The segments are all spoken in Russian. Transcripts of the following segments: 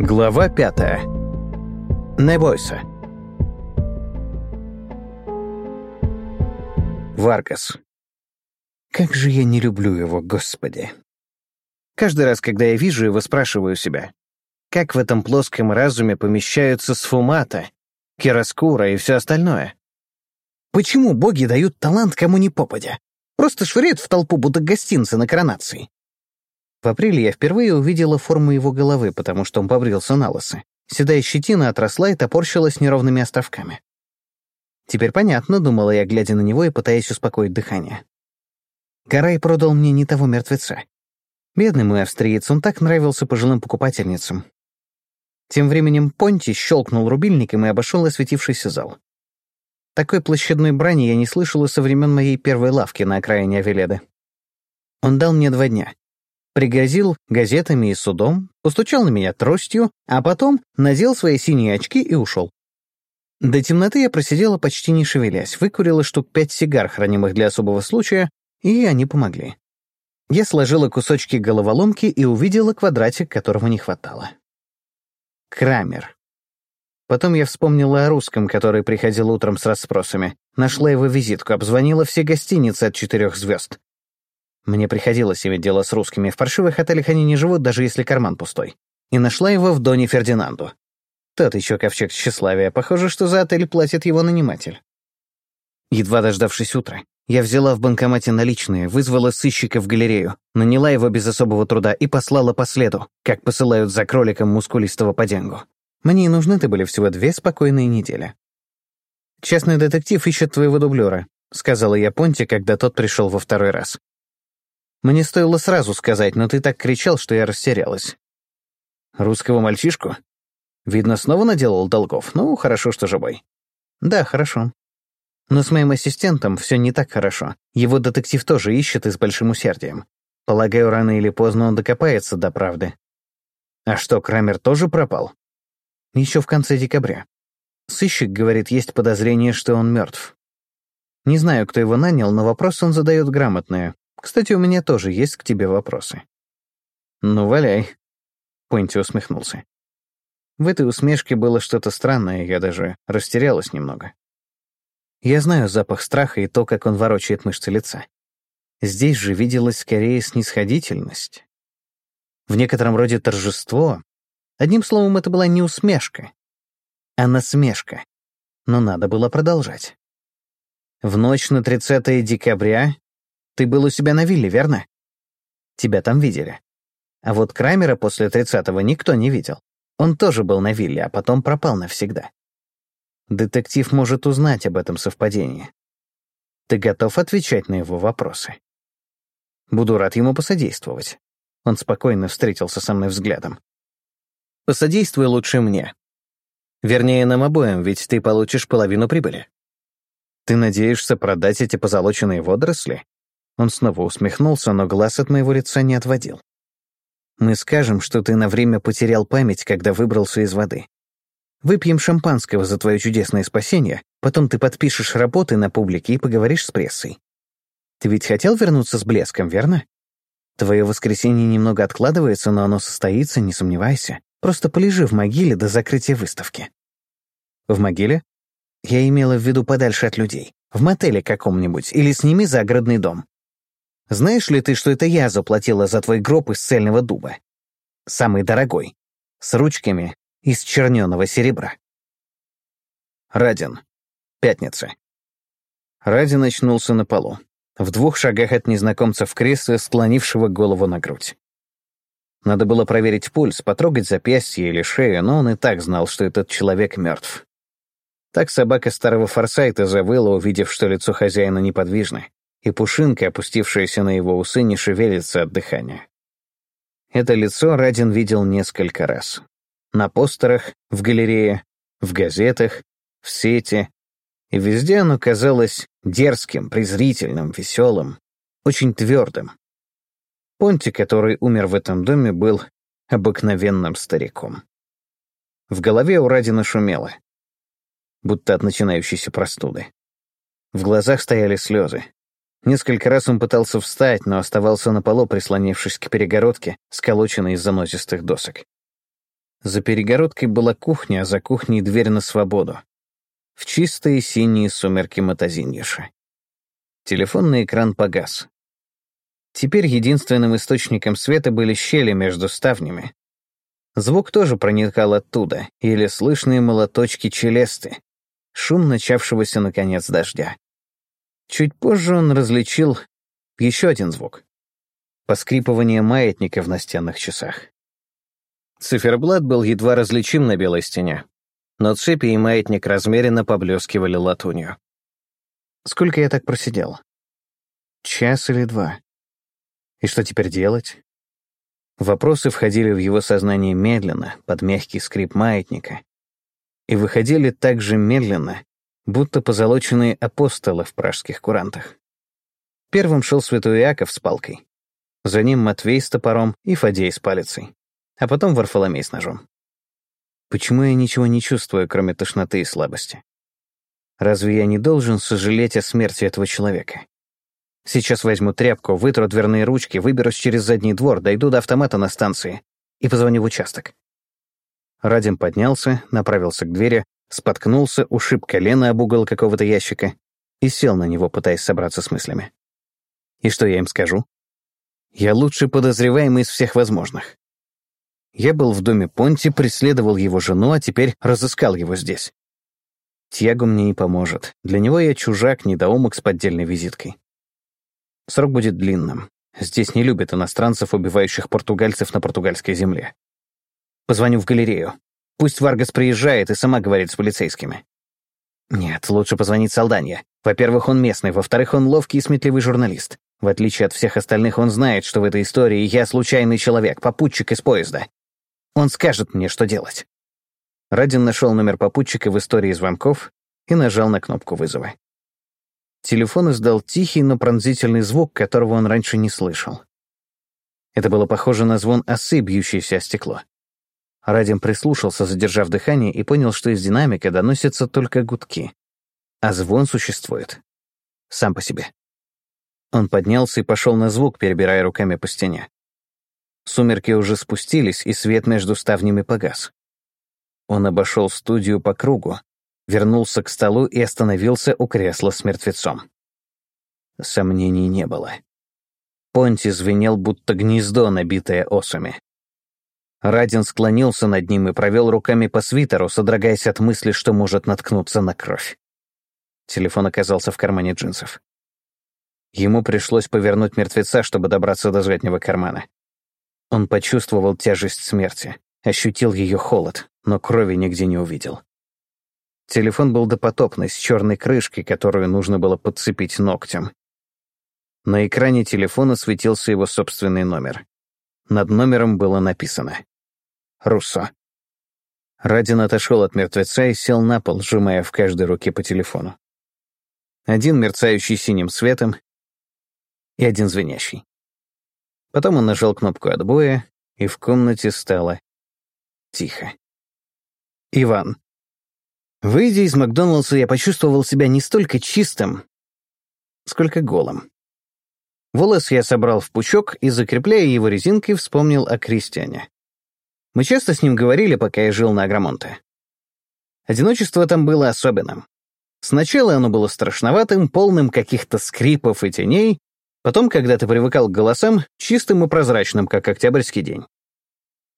Глава пятая. Не бойся. Варгас. Как же я не люблю его, господи. Каждый раз, когда я вижу его, спрашиваю себя, как в этом плоском разуме помещаются сфумата, кироскура и все остальное? Почему боги дают талант кому ни попадя? Просто швыряют в толпу, будто гостинцы на коронации. В апреле я впервые увидела форму его головы, потому что он побрился на лысо. Седая щетина отросла и топорщилась неровными островками. Теперь понятно, думала я, глядя на него и пытаясь успокоить дыхание. Карай продал мне не того мертвеца. Бедный мой австриец, он так нравился пожилым покупательницам. Тем временем Понти щелкнул рубильником и обошел осветившийся зал. Такой площадной брани я не слышала со времен моей первой лавки на окраине Авеледы. Он дал мне два дня пригрозил газетами и судом, постучал на меня тростью, а потом надел свои синие очки и ушел. До темноты я просидела почти не шевелясь, выкурила штук пять сигар, хранимых для особого случая, и они помогли. Я сложила кусочки головоломки и увидела квадратик, которого не хватало. Крамер. Потом я вспомнила о русском, который приходил утром с расспросами. Нашла его визитку, обзвонила все гостиницы от четырех звезд. Мне приходилось иметь дело с русскими. В паршивых отелях они не живут, даже если карман пустой. И нашла его в Доне Фердинанду. Тот еще ковчег тщеславия. Похоже, что за отель платит его наниматель. Едва дождавшись утра, я взяла в банкомате наличные, вызвала сыщика в галерею, наняла его без особого труда и послала по следу, как посылают за кроликом мускулистого подянгу. Мне и нужны-то были всего две спокойные недели. «Частный детектив ищет твоего дублера», — сказала я Понте, когда тот пришел во второй раз. Мне стоило сразу сказать, но ты так кричал, что я растерялась. Русского мальчишку? Видно, снова наделал долгов. Ну, хорошо, что живой. Да, хорошо. Но с моим ассистентом все не так хорошо. Его детектив тоже ищет и с большим усердием. Полагаю, рано или поздно он докопается до правды. А что, Крамер тоже пропал? Еще в конце декабря. Сыщик говорит, есть подозрение, что он мертв. Не знаю, кто его нанял, но вопрос он задает грамотные. Кстати, у меня тоже есть к тебе вопросы». «Ну, валяй», — Пойнти усмехнулся. В этой усмешке было что-то странное, я даже растерялась немного. Я знаю запах страха и то, как он ворочает мышцы лица. Здесь же виделась скорее снисходительность. В некотором роде торжество. Одним словом, это была не усмешка, а насмешка. Но надо было продолжать. В ночь на 30 декабря ты был у себя на вилле, верно? Тебя там видели. А вот Крамера после тридцатого никто не видел. Он тоже был на вилле, а потом пропал навсегда. Детектив может узнать об этом совпадении. Ты готов отвечать на его вопросы? Буду рад ему посодействовать. Он спокойно встретился со мной взглядом. Посодействуй лучше мне. Вернее, нам обоим, ведь ты получишь половину прибыли. Ты надеешься продать эти позолоченные водоросли? Он снова усмехнулся, но глаз от моего лица не отводил. «Мы скажем, что ты на время потерял память, когда выбрался из воды. Выпьем шампанского за твое чудесное спасение, потом ты подпишешь работы на публике и поговоришь с прессой. Ты ведь хотел вернуться с блеском, верно? Твое воскресенье немного откладывается, но оно состоится, не сомневайся. Просто полежи в могиле до закрытия выставки». «В могиле?» Я имела в виду подальше от людей. В мотеле каком-нибудь или сними загородный дом. Знаешь ли ты, что это я заплатила за твой гроб из цельного дуба? Самый дорогой. С ручками из черненого серебра. Радин. Пятница. Радин очнулся на полу, в двух шагах от незнакомца в кресле, склонившего голову на грудь. Надо было проверить пульс, потрогать запястье или шею, но он и так знал, что этот человек мертв. Так собака старого Форсайта завыла, увидев, что лицо хозяина неподвижно и пушинка, опустившаяся на его усы, не шевелится от дыхания. Это лицо Радин видел несколько раз. На постерах, в галерее, в газетах, в сети. И везде оно казалось дерзким, презрительным, веселым, очень твердым. Понти, который умер в этом доме, был обыкновенным стариком. В голове у Радина шумело, будто от начинающейся простуды. В глазах стояли слезы. Несколько раз он пытался встать, но оставался на полу, прислонившись к перегородке, сколоченной из занозистых досок. За перегородкой была кухня, а за кухней дверь на свободу. В чистые синие сумерки Матазиньеша. Телефонный экран погас. Теперь единственным источником света были щели между ставнями. Звук тоже проникал оттуда, или слышные молоточки челесты, шум начавшегося, наконец, дождя. Чуть позже он различил еще один звук — поскрипывание маятника в настенных часах. Циферблат был едва различим на белой стене, но цепи и маятник размеренно поблескивали латунью. Сколько я так просидел? Час или два? И что теперь делать? Вопросы входили в его сознание медленно, под мягкий скрип маятника, и выходили так же медленно, будто позолоченные апостолы в пражских курантах. Первым шел святой Иаков с палкой. За ним Матвей с топором и Фадей с палицей. А потом Варфоломей с ножом. Почему я ничего не чувствую, кроме тошноты и слабости? Разве я не должен сожалеть о смерти этого человека? Сейчас возьму тряпку, вытру дверные ручки, выберусь через задний двор, дойду до автомата на станции и позвоню в участок. Радим поднялся, направился к двери, споткнулся, ушиб колено об угол какого-то ящика и сел на него, пытаясь собраться с мыслями. И что я им скажу? Я лучший подозреваемый из всех возможных. Я был в доме Понти, преследовал его жену, а теперь разыскал его здесь. Тьяго мне не поможет. Для него я чужак, недоумок с поддельной визиткой. Срок будет длинным. Здесь не любят иностранцев, убивающих португальцев на португальской земле. Позвоню в галерею. Пусть Варгас приезжает и сама говорит с полицейскими. Нет, лучше позвонить Салданье. Во-первых, он местный, во-вторых, он ловкий и сметливый журналист. В отличие от всех остальных, он знает, что в этой истории я случайный человек, попутчик из поезда. Он скажет мне, что делать. Радин нашел номер попутчика в истории звонков и нажал на кнопку вызова. Телефон издал тихий, но пронзительный звук, которого он раньше не слышал. Это было похоже на звон осы, бьющейся о стекло. Радим прислушался, задержав дыхание, и понял, что из динамика доносятся только гудки. А звон существует. Сам по себе. Он поднялся и пошел на звук, перебирая руками по стене. Сумерки уже спустились, и свет между ставнями погас. Он обошел студию по кругу, вернулся к столу и остановился у кресла с мертвецом. Сомнений не было. Понти звенел, будто гнездо, набитое осами. Радин склонился над ним и провел руками по свитеру, содрогаясь от мысли, что может наткнуться на кровь. Телефон оказался в кармане джинсов. Ему пришлось повернуть мертвеца, чтобы добраться до заднего кармана. Он почувствовал тяжесть смерти, ощутил ее холод, но крови нигде не увидел. Телефон был допотопный, с черной крышкой, которую нужно было подцепить ногтем. На экране телефона светился его собственный номер. Над номером было написано «Руссо». Радин отошел от мертвеца и сел на пол, сжимая в каждой руке по телефону. Один мерцающий синим светом и один звенящий. Потом он нажал кнопку отбоя, и в комнате стало тихо. «Иван», Выйдя из Макдоналдса, я почувствовал себя не столько чистым, сколько голым. Волос я собрал в пучок и, закрепляя его резинкой, вспомнил о Кристиане. Мы часто с ним говорили, пока я жил на Агромонте. Одиночество там было особенным. Сначала оно было страшноватым, полным каких-то скрипов и теней, потом, когда ты привыкал к голосам, чистым и прозрачным, как октябрьский день.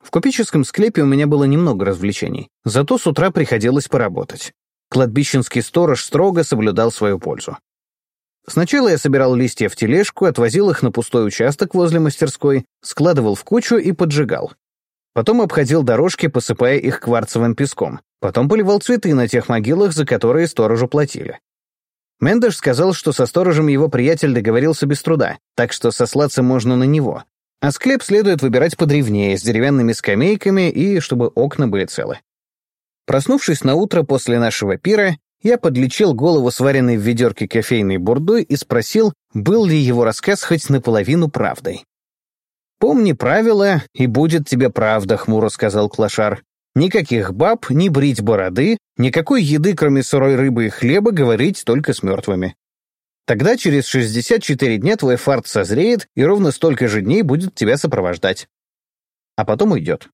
В купеческом склепе у меня было немного развлечений, зато с утра приходилось поработать. Кладбищенский сторож строго соблюдал свою пользу. Сначала я собирал листья в тележку, отвозил их на пустой участок возле мастерской, складывал в кучу и поджигал. Потом обходил дорожки, посыпая их кварцевым песком. Потом поливал цветы на тех могилах, за которые сторожу платили. Мендеш сказал, что со сторожем его приятель договорился без труда, так что сослаться можно на него, а склеп следует выбирать подревнее, с деревянными скамейками и чтобы окна были целы. Проснувшись на утро после нашего пира, я подлечил голову сваренной в ведерке кофейной бурдой и спросил, был ли его рассказ хоть наполовину правдой. «Помни правила, и будет тебе правда», — хмуро сказал Клашар. «Никаких баб, ни брить бороды, никакой еды, кроме сырой рыбы и хлеба, говорить только с мертвыми. Тогда через 64 дня твой фарт созреет, и ровно столько же дней будет тебя сопровождать. А потом уйдет.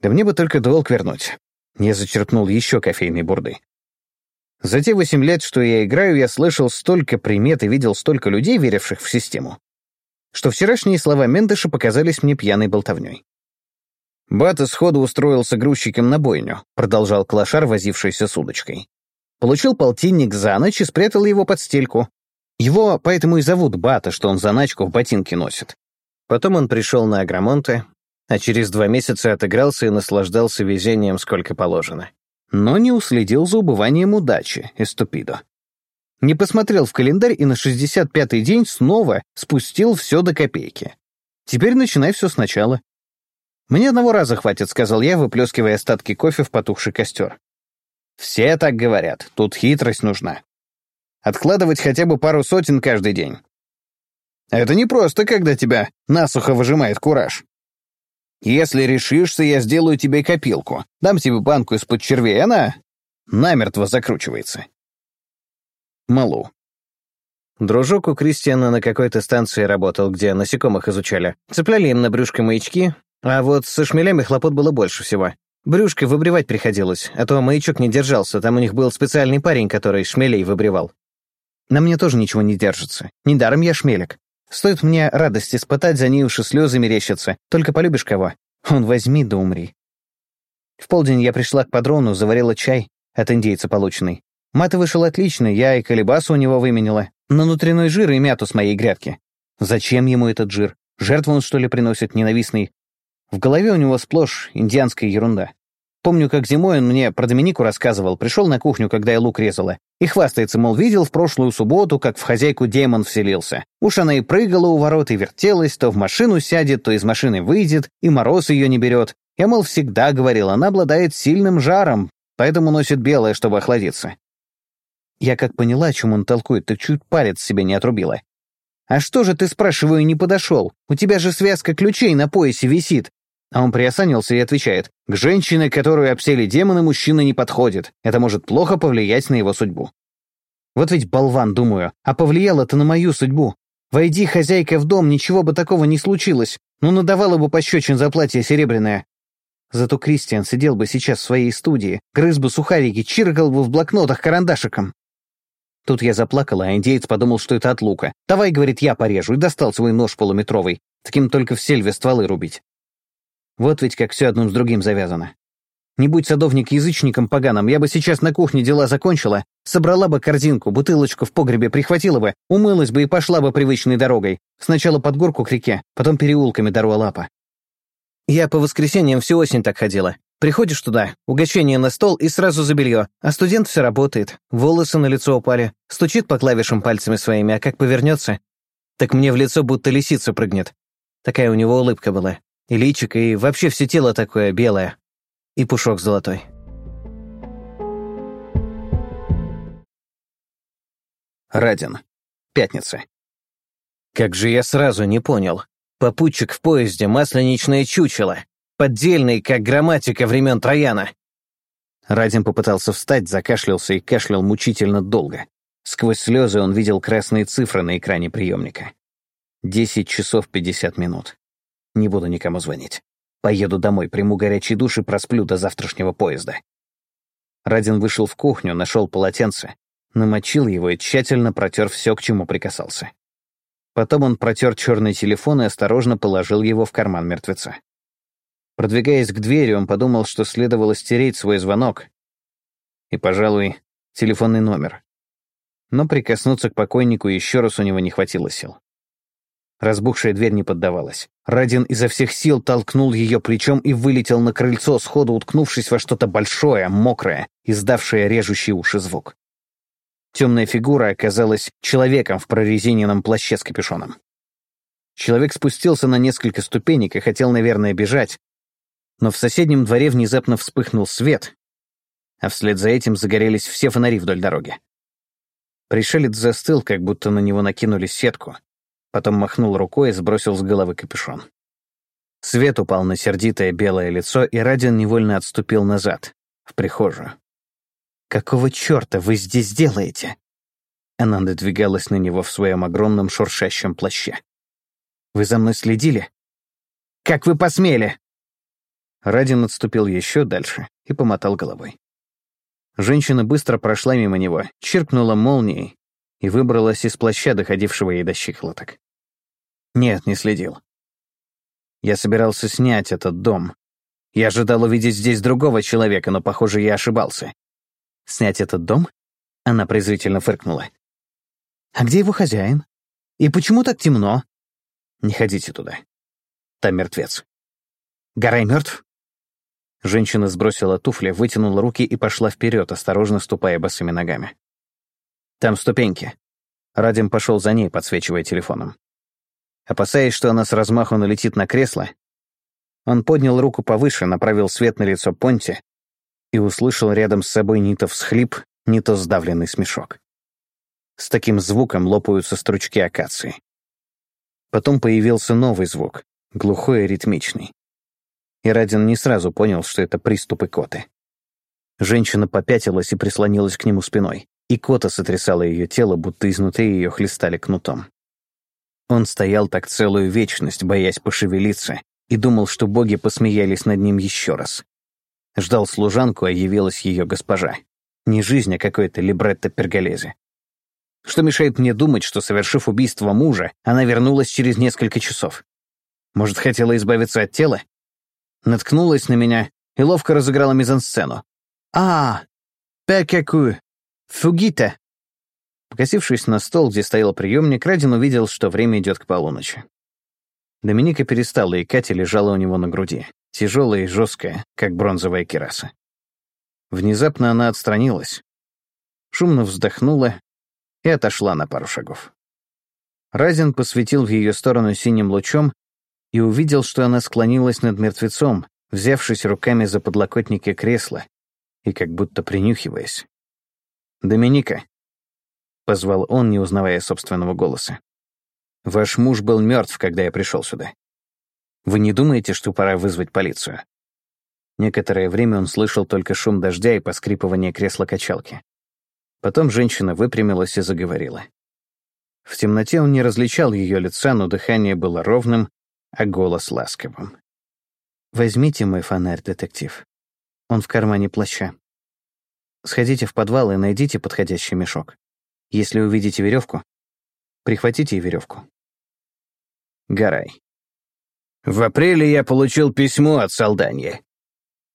Да мне бы только долг вернуть. Я зачерпнул еще кофейной бурды. За те восемь лет, что я играю, я слышал столько примет и видел столько людей, веривших в систему, что вчерашние слова Мендеша показались мне пьяной болтовней. Бата сходу устроился грузчиком на бойню, продолжал клошар, возившийся с удочкой. Получил полтинник за ночь и спрятал его под стельку. Его поэтому и зовут Бата, что он заначку в ботинке носит. Потом он пришел на Агромонте, а через два месяца отыгрался и наслаждался везением сколько положено. Но не уследил за убыванием удачи, эступидо. Не посмотрел в календарь и на 65-й день снова спустил все до копейки. Теперь начинай все сначала. «Мне одного раза хватит», — сказал я, выплескивая остатки кофе в потухший костер. «Все так говорят, тут хитрость нужна. Откладывать хотя бы пару сотен каждый день. Это не просто, когда тебя насухо выжимает кураж. Если решишься, я сделаю тебе копилку. Дам тебе банку из-под червей, она намертво закручивается. Малу. Дружок у Кристиана на какой-то станции работал, где насекомых изучали. Цепляли им на брюшко маячки, а вот со шмелями хлопот было больше всего. Брюшко выбривать приходилось, а то маячок не держался, там у них был специальный парень, который шмелей выбривал. На мне тоже ничего не держится. Недаром я шмелик. Стоит мне радость испытать, за ней уши слезы мерещатся. Только полюбишь кого? Он возьми да умри. В полдень я пришла к падрону, заварила чай от индейца полученный. Маты вышел отлично, я и колебасу у него выменила. На внутренний жир и мяту с моей грядки. Зачем ему этот жир? Жертву он, что ли, приносит ненавистный? В голове у него сплошь индианская ерунда. Помню, как зимой он мне про Доминику рассказывал, пришел на кухню, когда я лук резала, и хвастается, мол, видел в прошлую субботу, как в хозяйку демон вселился. Уж она и прыгала у ворот, и вертелась, то в машину сядет, то из машины выйдет, и мороз ее не берет. Я, мол, всегда говорил, она обладает сильным жаром, поэтому носит белое, чтобы охладиться. Я как поняла, о чем он толкует, так чуть палец себе не отрубила. «А что же ты, спрашиваю, не подошел? У тебя же связка ключей на поясе висит. А он приосанился и отвечает, «К женщине, которую обсели демоны, мужчина не подходит. Это может плохо повлиять на его судьбу». Вот ведь болван, думаю, а повлияло-то на мою судьбу. Войди, хозяйка, в дом, ничего бы такого не случилось. Ну, надавала бы пощечин за платье серебряное. Зато Кристиан сидел бы сейчас в своей студии, грыз бы сухарики, чиркал бы в блокнотах карандашиком. Тут я заплакала, а индеец подумал, что это от лука. «Давай, — говорит, — я порежу», и достал свой нож полуметровый. Таким только в сельве стволы рубить. Вот ведь как все одно с другим завязано. Не будь садовник язычником поганым, я бы сейчас на кухне дела закончила, собрала бы корзинку, бутылочку в погребе прихватила бы, умылась бы и пошла бы привычной дорогой. Сначала под горку к реке, потом переулками до Руалапа. Я по воскресеньям всю осень так ходила. Приходишь туда, угощение на стол и сразу за белье, а студент все работает, волосы на лицо упали, стучит по клавишам пальцами своими, а как повернется, так мне в лицо будто лисица прыгнет. Такая у него улыбка была. И личико, и вообще все тело такое белое. И пушок золотой. Радин. Пятница. Как же я сразу не понял. Попутчик в поезде, масленичное чучело. Поддельный, как грамматика времен Трояна. Радин попытался встать, закашлялся и кашлял мучительно долго. Сквозь слезы он видел красные цифры на экране приемника. Десять часов пятьдесят минут. Не буду никому звонить. Поеду домой, приму горячий душ и просплю до завтрашнего поезда. Радин вышел в кухню, нашел полотенце, намочил его и тщательно протер все, к чему прикасался. Потом он протер черный телефон и осторожно положил его в карман мертвеца. Продвигаясь к двери, он подумал, что следовало стереть свой звонок и, пожалуй, телефонный номер. Но прикоснуться к покойнику еще раз у него не хватило сил. Разбухшая дверь не поддавалась. Радин изо всех сил толкнул ее плечом и вылетел на крыльцо, сходу уткнувшись во что-то большое, мокрое, издавшее режущий уши звук. Темная фигура оказалась человеком в прорезиненном плаще с капюшоном. Человек спустился на несколько ступенек и хотел, наверное, бежать, но в соседнем дворе внезапно вспыхнул свет, а вслед за этим загорелись все фонари вдоль дороги. Пришелец застыл, как будто на него накинули сетку, потом махнул рукой и сбросил с головы капюшон. Свет упал на сердитое белое лицо, и Радин невольно отступил назад, в прихожую. «Какого черта вы здесь делаете?» Она надвигалась на него в своем огромном шуршащем плаще. «Вы за мной следили?» «Как вы посмели?» Радин отступил еще дальше и помотал головой. Женщина быстро прошла мимо него, чиркнула молнией и выбралась из плаща, доходившего ей до щиколоток. Нет, не следил. Я собирался снять этот дом. Я ожидал увидеть здесь другого человека, но, похоже, я ошибался. Снять этот дом? Она презрительно фыркнула. А где его хозяин? И почему так темно? Не ходите туда. Там мертвец. Гарай мертв? Женщина сбросила туфли, вытянула руки и пошла вперед, осторожно ступая босыми ногами. «Там ступеньки». Радим пошел за ней, подсвечивая телефоном. Опасаясь, что она с размаху налетит на кресло, он поднял руку повыше, направил свет на лицо Понти и услышал рядом с собой не то всхлип, не то сдавленный смешок. С таким звуком лопаются стручки акации. Потом появился новый звук, глухой и ритмичный и Радин не сразу понял, что это приступы коты. Женщина попятилась и прислонилась к нему спиной, и кота сотрясала ее тело, будто изнутри ее хлестали кнутом. Он стоял так целую вечность, боясь пошевелиться, и думал, что боги посмеялись над ним еще раз. Ждал служанку, а явилась ее госпожа. Не жизнь, а какой-то либретто перголезе. Что мешает мне думать, что, совершив убийство мужа, она вернулась через несколько часов? Может, хотела избавиться от тела? наткнулась на меня и ловко разыграла мизансцену. «А, пекеку, фугите!» Покосившись на стол, где стоял приемник, Радин увидел, что время идет к полуночи. Доминика перестала, и Катя лежала у него на груди, тяжелая и жесткая, как бронзовая кераса. Внезапно она отстранилась, шумно вздохнула и отошла на пару шагов. Разин посветил в ее сторону синим лучом и увидел, что она склонилась над мертвецом, взявшись руками за подлокотники кресла и как будто принюхиваясь. «Доминика», — позвал он, не узнавая собственного голоса. «Ваш муж был мертв, когда я пришел сюда. Вы не думаете, что пора вызвать полицию?» Некоторое время он слышал только шум дождя и поскрипывание кресла-качалки. Потом женщина выпрямилась и заговорила. В темноте он не различал ее лица, но дыхание было ровным, а голос ласковым. «Возьмите мой фонарь, детектив. Он в кармане плаща. Сходите в подвал и найдите подходящий мешок. Если увидите веревку, прихватите и веревку. Гарай. В апреле я получил письмо от Салданьи.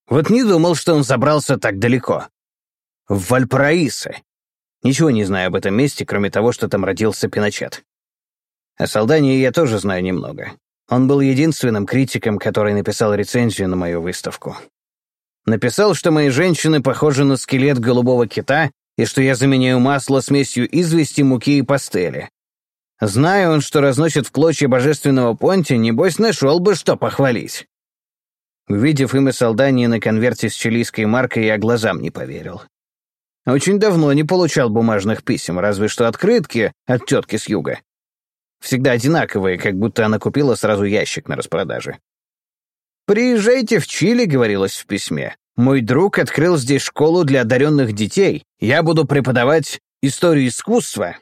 Вот не думал, что он забрался так далеко. В Вальпараисо. Ничего не знаю об этом месте, кроме того, что там родился Пиночет. О Салдании я тоже знаю немного. Он был единственным критиком, который написал рецензию на мою выставку. Написал, что мои женщины похожи на скелет голубого кита и что я заменяю масло смесью извести, муки и пастели. Знаю он, что разносит в клочья божественного понти, небось нашел бы что похвалить. Увидев имя Салдании на конверте с чилийской маркой, я глазам не поверил. Очень давно не получал бумажных писем, разве что открытки от тетки с юга. Всегда одинаковые, как будто она купила сразу ящик на распродаже. «Приезжайте в Чили», — говорилось в письме. «Мой друг открыл здесь школу для одаренных детей. Я буду преподавать историю искусства.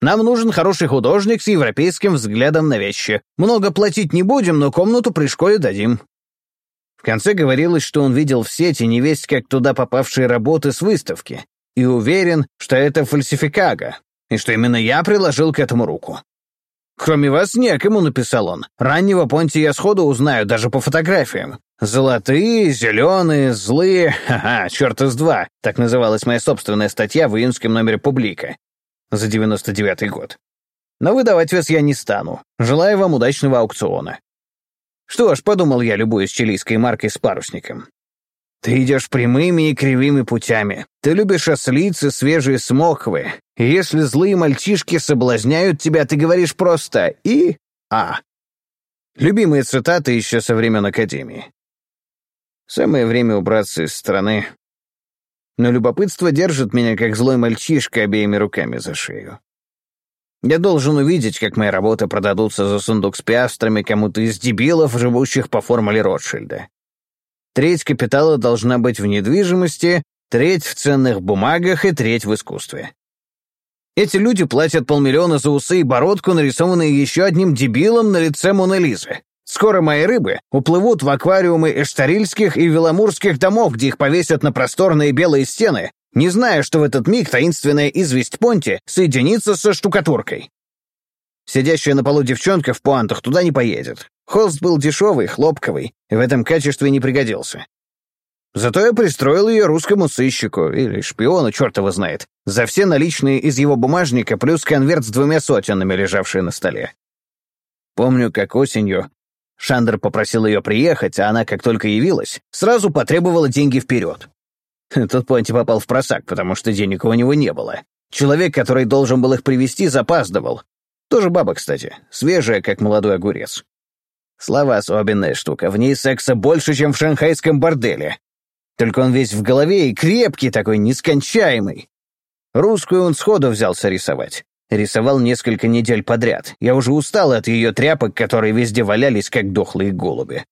Нам нужен хороший художник с европейским взглядом на вещи. Много платить не будем, но комнату при школе дадим». В конце говорилось, что он видел в сети невесть как туда попавшие работы с выставки и уверен, что это фальсификага, и что именно я приложил к этому руку. «Кроме вас некому», — написал он. «Раннего Понти я сходу узнаю, даже по фотографиям. Золотые, зеленые, злые... Ха-ха, черт из два!» Так называлась моя собственная статья в июньском номере «Публика» за 99-й год. Но выдавать вас я не стану. Желаю вам удачного аукциона. Что ж, подумал я, любуясь чилийской маркой с парусником. Ты идешь прямыми и кривыми путями. Ты любишь ослицы, свежие смоквы. Если злые мальчишки соблазняют тебя, ты говоришь просто «и» «а». Любимые цитаты еще со времен Академии. Самое время убраться из страны. Но любопытство держит меня, как злой мальчишка, обеими руками за шею. Я должен увидеть, как мои работы продадутся за сундук с пиастрами кому-то из дебилов, живущих по формуле Ротшильда. Треть капитала должна быть в недвижимости, треть в ценных бумагах и треть в искусстве. Эти люди платят полмиллиона за усы и бородку, нарисованные еще одним дебилом на лице Моны Лизы. Скоро мои рыбы уплывут в аквариумы эштарильских и веламурских домов, где их повесят на просторные белые стены, не зная, что в этот миг таинственная известь Понти соединится со штукатуркой. Сидящая на полу девчонка в пуантах туда не поедет. Холст был дешевый, хлопковый, и в этом качестве не пригодился. Зато я пристроил ее русскому сыщику, или шпиону, черт его знает, за все наличные из его бумажника плюс конверт с двумя сотенами, лежавшие на столе. Помню, как осенью Шандер попросил ее приехать, а она, как только явилась, сразу потребовала деньги вперед. Тот Понти попал в просак, потому что денег у него не было. Человек, который должен был их привезти, запаздывал. Тоже баба, кстати, свежая, как молодой огурец. Слава особенная штука, в ней секса больше, чем в шанхайском борделе. Только он весь в голове и крепкий такой, нескончаемый. Русскую он сходу взялся рисовать. Рисовал несколько недель подряд. Я уже устал от ее тряпок, которые везде валялись, как дохлые голуби.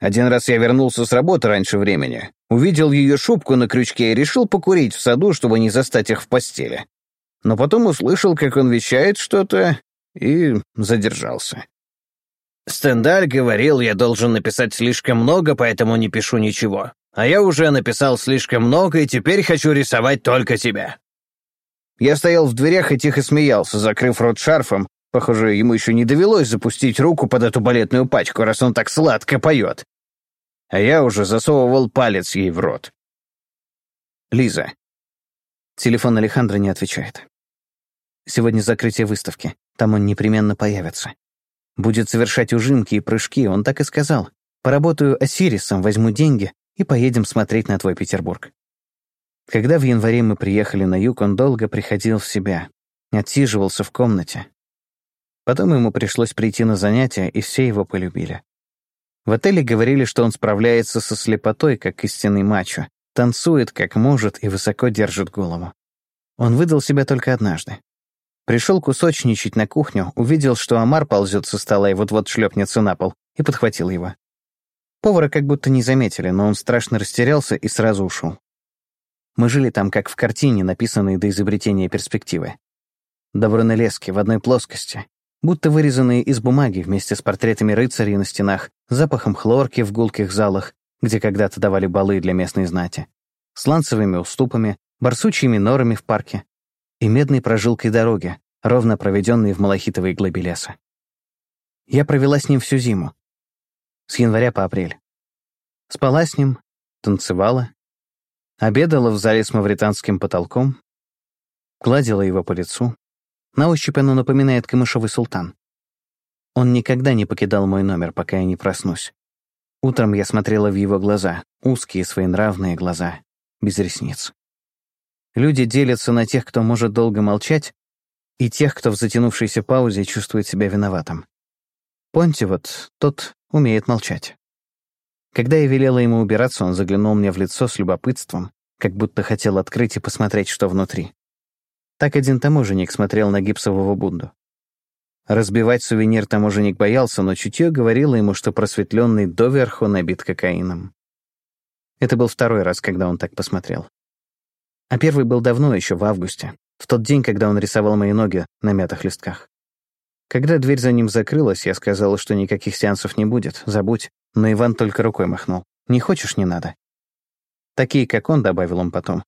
Один раз я вернулся с работы раньше времени, увидел ее шубку на крючке и решил покурить в саду, чтобы не застать их в постели. Но потом услышал, как он вещает что-то, и задержался. Стендаль говорил, я должен написать слишком много, поэтому не пишу ничего. А я уже написал слишком много, и теперь хочу рисовать только тебя. Я стоял в дверях и тихо смеялся, закрыв рот шарфом. Похоже, ему еще не довелось запустить руку под эту балетную пачку, раз он так сладко поет. А я уже засовывал палец ей в рот. Лиза. Телефон Алехандро не отвечает. Сегодня закрытие выставки. Там он непременно появится. Будет совершать ужимки и прыжки, он так и сказал. Поработаю Осирисом, возьму деньги и поедем смотреть на твой Петербург. Когда в январе мы приехали на юг, он долго приходил в себя, отсиживался в комнате. Потом ему пришлось прийти на занятия, и все его полюбили. В отеле говорили, что он справляется со слепотой, как истинный мачо, танцует, как может, и высоко держит голову. Он выдал себя только однажды. Пришел кусочничать на кухню, увидел, что Амар ползет со стола и вот-вот шлепнется на пол, и подхватил его. Повара как будто не заметили, но он страшно растерялся и сразу ушел. Мы жили там, как в картине, написанной до изобретения перспективы. Добронелески в одной плоскости, будто вырезанные из бумаги вместе с портретами рыцарей на стенах, запахом хлорки в гулких залах, где когда-то давали балы для местной знати, сланцевыми уступами, барсучьими норами в парке и медной прожилкой дороги, ровно проведенной в малахитовой глыбе леса. Я провела с ним всю зиму, с января по апрель. Спала с ним, танцевала, Обедала в зале с мавританским потолком, гладила его по лицу. На ощупь оно напоминает камышовый султан. Он никогда не покидал мой номер, пока я не проснусь. Утром я смотрела в его глаза, узкие своенравные глаза, без ресниц. Люди делятся на тех, кто может долго молчать, и тех, кто в затянувшейся паузе чувствует себя виноватым. Понти вот, тот умеет молчать. Когда я велела ему убираться, он заглянул мне в лицо с любопытством, как будто хотел открыть и посмотреть, что внутри. Так один таможенник смотрел на гипсового Будду. Разбивать сувенир таможенник боялся, но чутье говорило ему, что просветленный доверху набит кокаином. Это был второй раз, когда он так посмотрел. А первый был давно, еще в августе, в тот день, когда он рисовал мои ноги на мятых листках. Когда дверь за ним закрылась, я сказала, что никаких сеансов не будет, забудь, но Иван только рукой махнул. «Не хочешь, не надо». Такие, как он, добавил он потом.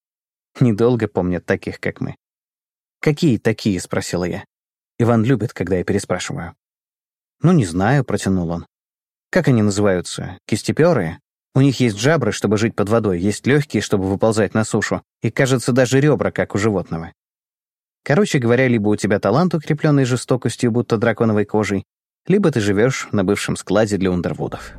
Недолго помнят таких, как мы. «Какие такие?» — спросила я. Иван любит, когда я переспрашиваю. «Ну, не знаю», — протянул он. «Как они называются? Кистеперые? У них есть жабры, чтобы жить под водой, есть легкие, чтобы выползать на сушу, и, кажется, даже ребра, как у животного. Короче говоря, либо у тебя талант, укрепленный жестокостью, будто драконовой кожей, либо ты живешь на бывшем складе для ундервудов».